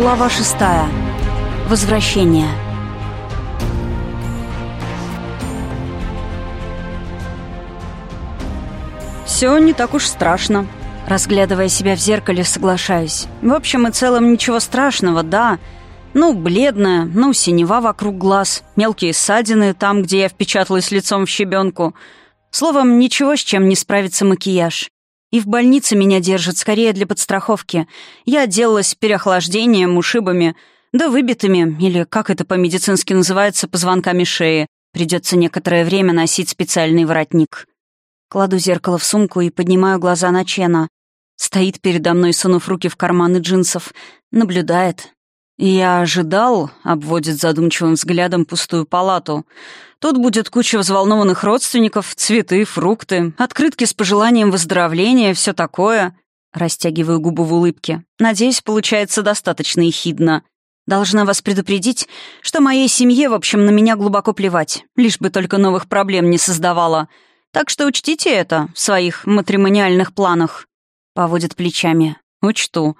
Глава шестая. Возвращение. Все не так уж страшно. Разглядывая себя в зеркале, соглашаюсь. В общем и целом ничего страшного, да. Ну, бледная, ну, синева вокруг глаз, мелкие ссадины там, где я впечаталась лицом в щебенку. Словом, ничего, с чем не справится макияж. И в больнице меня держат скорее для подстраховки. Я отделалась переохлаждением, ушибами, да выбитыми, или как это по-медицински называется, позвонками шеи. Придется некоторое время носить специальный воротник. Кладу зеркало в сумку и поднимаю глаза на Чена. Стоит передо мной, сунув руки в карманы джинсов. Наблюдает. «Я ожидал», — обводит задумчивым взглядом пустую палату. «Тут будет куча взволнованных родственников, цветы, фрукты, открытки с пожеланием выздоровления, все такое». Растягиваю губы в улыбке. Надеюсь, получается достаточно ехидно. Должна вас предупредить, что моей семье, в общем, на меня глубоко плевать, лишь бы только новых проблем не создавала. Так что учтите это в своих матримониальных планах. Поводит плечами. «Учту.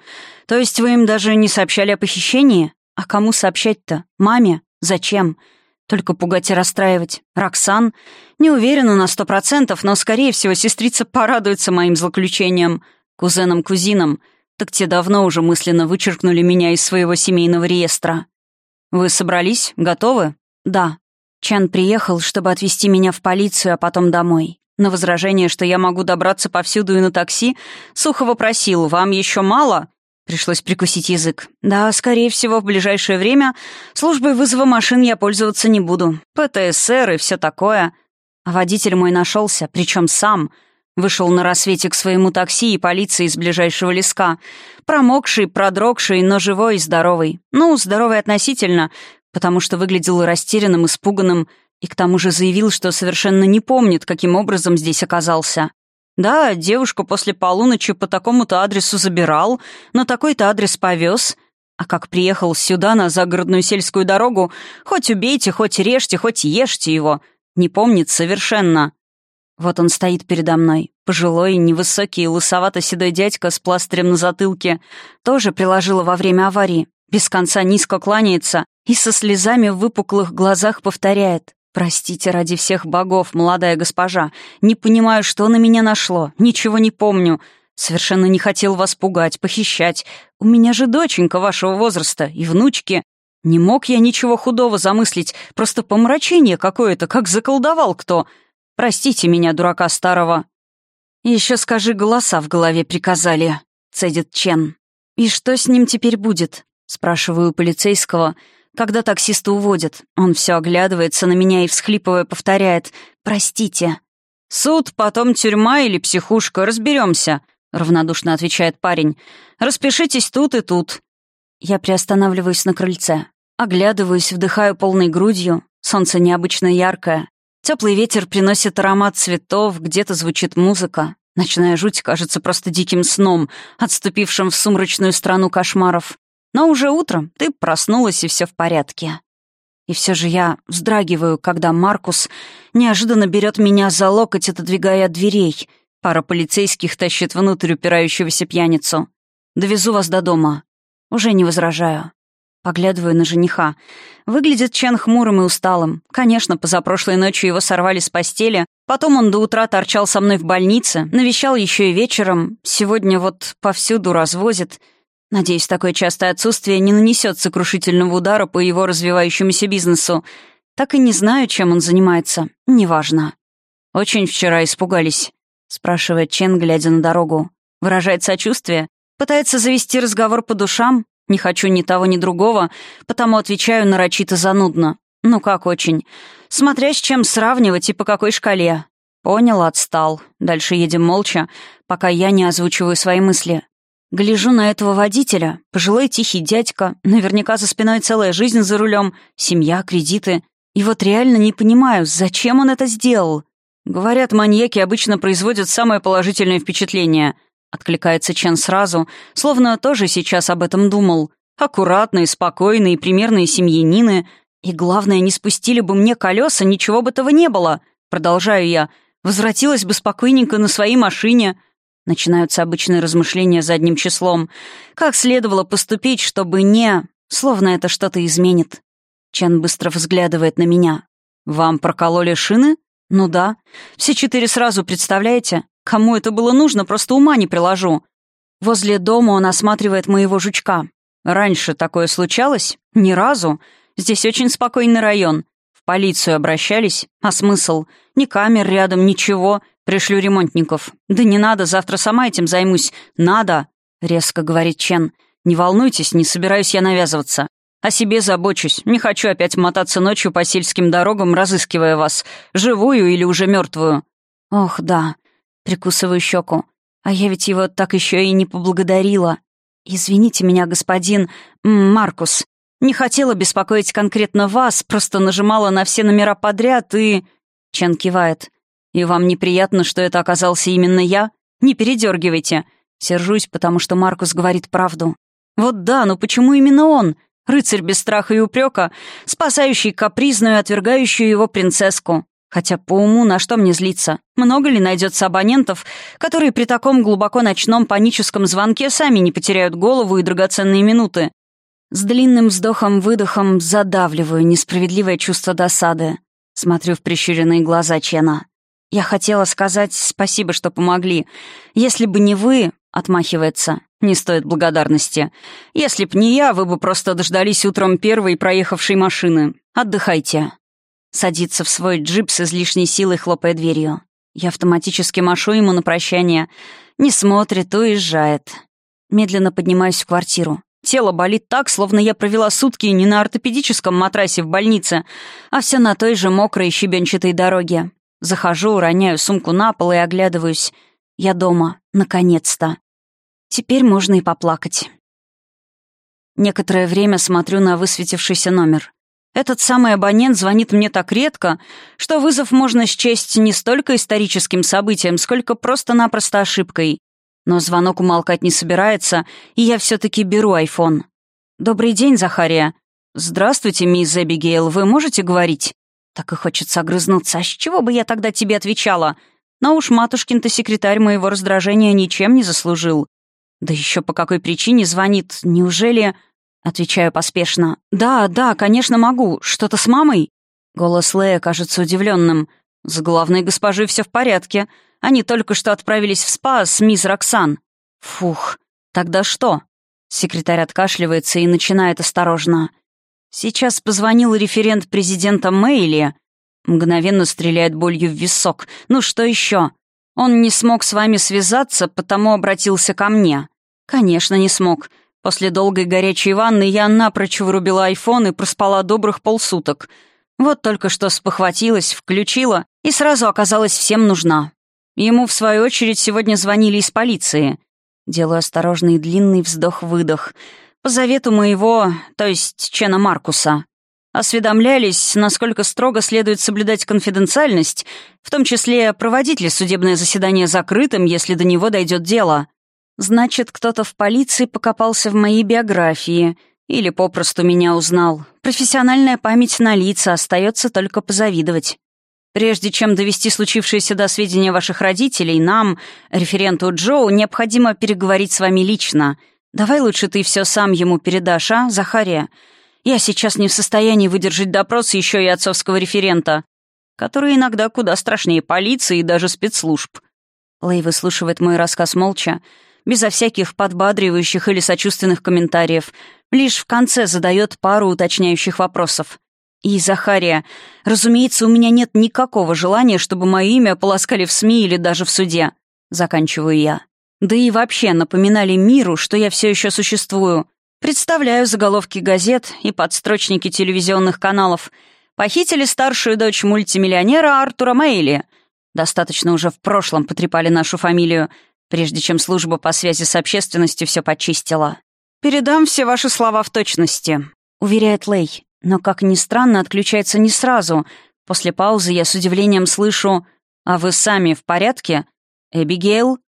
То есть вы им даже не сообщали о похищении? А кому сообщать-то? Маме? Зачем? Только пугать и расстраивать. Роксан? Не уверена на сто процентов, но, скорее всего, сестрица порадуется моим злоключением. Кузенам-кузинам. Так те давно уже мысленно вычеркнули меня из своего семейного реестра. Вы собрались? Готовы? Да. Чан приехал, чтобы отвезти меня в полицию, а потом домой. На возражение, что я могу добраться повсюду и на такси, сухо вопросил «Вам еще мало?» Пришлось прикусить язык. Да, скорее всего, в ближайшее время службой вызова машин я пользоваться не буду. ПТСР и все такое. А водитель мой нашелся, причем сам. Вышел на рассвете к своему такси и полиции из ближайшего леска. Промокший, продрогший, но живой и здоровый. Ну, здоровый относительно, потому что выглядел растерянным, испуганным, и к тому же заявил, что совершенно не помнит, каким образом здесь оказался. Да, девушку после полуночи по такому-то адресу забирал, но такой-то адрес повез. А как приехал сюда, на загородную сельскую дорогу, хоть убейте, хоть режьте, хоть ешьте его. Не помнит совершенно. Вот он стоит передо мной. Пожилой, невысокий, лысовато-седой дядька с пластырем на затылке. Тоже приложила во время аварии. Без конца низко кланяется и со слезами в выпуклых глазах повторяет. «Простите ради всех богов, молодая госпожа. Не понимаю, что на меня нашло. Ничего не помню. Совершенно не хотел вас пугать, похищать. У меня же доченька вашего возраста и внучки. Не мог я ничего худого замыслить, просто помрачение какое-то, как заколдовал кто. Простите меня, дурака старого». «Еще скажи, голоса в голове приказали», — цедит Чен. «И что с ним теперь будет?» — спрашиваю полицейского — когда таксиста уводят, он все оглядывается на меня и, всхлипывая, повторяет «Простите». «Суд, потом тюрьма или психушка, разберемся», — равнодушно отвечает парень. «Распишитесь тут и тут». Я приостанавливаюсь на крыльце. Оглядываюсь, вдыхаю полной грудью. Солнце необычно яркое. Теплый ветер приносит аромат цветов, где-то звучит музыка. Ночная жуть кажется просто диким сном, отступившим в сумрачную страну кошмаров. Но уже утром ты проснулась, и все в порядке. И все же я вздрагиваю, когда Маркус неожиданно берет меня за локоть, отодвигая от дверей. Пара полицейских тащит внутрь упирающегося пьяницу. «Довезу вас до дома». Уже не возражаю. Поглядываю на жениха. Выглядит Чен хмурым и усталым. Конечно, позапрошлой ночью его сорвали с постели. Потом он до утра торчал со мной в больнице. Навещал еще и вечером. Сегодня вот повсюду развозит. Надеюсь, такое частое отсутствие не нанесет сокрушительного удара по его развивающемуся бизнесу. Так и не знаю, чем он занимается. Неважно. «Очень вчера испугались», — спрашивает Чен, глядя на дорогу. Выражает сочувствие. Пытается завести разговор по душам. Не хочу ни того, ни другого, потому отвечаю нарочито занудно. Ну как очень. Смотря с чем сравнивать и по какой шкале. Понял, отстал. Дальше едем молча, пока я не озвучиваю свои мысли. Гляжу на этого водителя, пожилой тихий дядька, наверняка за спиной целая жизнь за рулем, семья, кредиты. И вот реально не понимаю, зачем он это сделал. Говорят, маньяки обычно производят самое положительное впечатление. Откликается Чен сразу, словно тоже сейчас об этом думал. Аккуратные, спокойные, примерные семьянины. И главное, не спустили бы мне колеса, ничего бы этого не было. Продолжаю я. Возвратилась бы спокойненько на своей машине. Начинаются обычные размышления задним числом. Как следовало поступить, чтобы не... Словно это что-то изменит. Чен быстро взглядывает на меня. «Вам прокололи шины?» «Ну да. Все четыре сразу, представляете? Кому это было нужно, просто ума не приложу». Возле дома он осматривает моего жучка. «Раньше такое случалось? Ни разу. Здесь очень спокойный район. В полицию обращались? А смысл? Ни камер рядом, ничего. Пришлю ремонтников. Да не надо, завтра сама этим займусь. Надо!» — резко говорит Чен. «Не волнуйтесь, не собираюсь я навязываться. О себе забочусь. Не хочу опять мотаться ночью по сельским дорогам, разыскивая вас. Живую или уже мертвую. Ох, да. Прикусываю щеку. А я ведь его так еще и не поблагодарила. Извините меня, господин Маркус. Не хотела беспокоить конкретно вас, просто нажимала на все номера подряд и... Чен кивает. «И вам неприятно, что это оказался именно я? Не передергивайте. Сержусь, потому что Маркус говорит правду. Вот да, но почему именно он? Рыцарь без страха и упрека, спасающий капризную и отвергающую его принцесску. Хотя по уму на что мне злиться? Много ли найдется абонентов, которые при таком глубоко ночном паническом звонке сами не потеряют голову и драгоценные минуты? С длинным вздохом-выдохом задавливаю несправедливое чувство досады. Смотрю в прищуренные глаза Чена. Я хотела сказать спасибо, что помогли. Если бы не вы, отмахивается, не стоит благодарности. Если б не я, вы бы просто дождались утром первой проехавшей машины. Отдыхайте. Садится в свой джип с излишней силой, хлопая дверью. Я автоматически машу ему на прощание. Не смотрит, уезжает. Медленно поднимаюсь в квартиру. Тело болит так, словно я провела сутки не на ортопедическом матрасе в больнице, а все на той же мокрой щебенчатой дороге. Захожу, роняю сумку на пол и оглядываюсь. Я дома. Наконец-то. Теперь можно и поплакать. Некоторое время смотрю на высветившийся номер. Этот самый абонент звонит мне так редко, что вызов можно счесть не столько историческим событием, сколько просто-напросто ошибкой. Но звонок умолкать не собирается, и я все-таки беру айфон. «Добрый день, Захария». «Здравствуйте, мисс Эбигейл, вы можете говорить?» Так и хочется огрызнуться. А с чего бы я тогда тебе отвечала? Но уж матушкин-то секретарь моего раздражения ничем не заслужил. Да еще по какой причине звонит? Неужели... Отвечаю поспешно. «Да, да, конечно, могу. Что-то с мамой?» Голос Лея кажется удивленным. «С главной госпожой все в порядке. Они только что отправились в спа с мисс Роксан». «Фух, тогда что?» Секретарь откашливается и начинает осторожно. «Сейчас позвонил референт президента Мэйли. Мгновенно стреляет болью в висок. Ну что еще? Он не смог с вами связаться, потому обратился ко мне. Конечно, не смог. После долгой горячей ванны я напрочь вырубила айфон и проспала добрых полсуток. Вот только что спохватилась, включила и сразу оказалась всем нужна. Ему, в свою очередь, сегодня звонили из полиции. Делаю осторожный длинный вздох-выдох. Завету моего, то есть Чена Маркуса осведомлялись, насколько строго следует соблюдать конфиденциальность, в том числе проводить ли судебное заседание закрытым, если до него дойдет дело. Значит, кто-то в полиции покопался в моей биографии или попросту меня узнал. Профессиональная память на лица, остается только позавидовать. Прежде чем довести случившееся до сведения ваших родителей, нам, референту Джоу, необходимо переговорить с вами лично. Давай лучше ты все сам ему передашь, а, Захария? Я сейчас не в состоянии выдержать допрос еще и отцовского референта, который иногда куда страшнее полиции и даже спецслужб. Лэй выслушивает мой рассказ молча, безо всяких подбадривающих или сочувственных комментариев, лишь в конце задает пару уточняющих вопросов. И, Захария, разумеется, у меня нет никакого желания, чтобы мое имя полоскали в СМИ или даже в суде. Заканчиваю я. Да и вообще напоминали миру, что я все еще существую. Представляю заголовки газет и подстрочники телевизионных каналов. Похитили старшую дочь мультимиллионера Артура Мейли. Достаточно уже в прошлом потрепали нашу фамилию, прежде чем служба по связи с общественностью все почистила. «Передам все ваши слова в точности», — уверяет Лей. Но, как ни странно, отключается не сразу. После паузы я с удивлением слышу «А вы сами в порядке?» «Эбигейл?»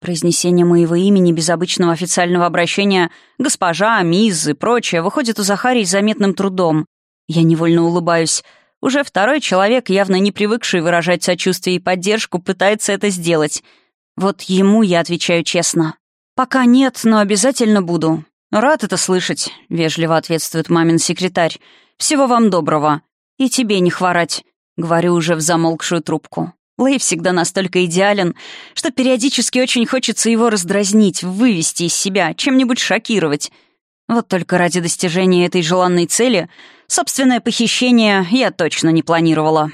Произнесение моего имени без обычного официального обращения «госпожа», «мисс» и прочее выходит у Захарии заметным трудом. Я невольно улыбаюсь. Уже второй человек, явно не привыкший выражать сочувствие и поддержку, пытается это сделать. Вот ему я отвечаю честно. «Пока нет, но обязательно буду». «Рад это слышать», — вежливо ответствует мамин секретарь. «Всего вам доброго. И тебе не хворать», — говорю уже в замолкшую трубку. Лэй всегда настолько идеален, что периодически очень хочется его раздразнить, вывести из себя, чем-нибудь шокировать. Вот только ради достижения этой желанной цели собственное похищение я точно не планировала.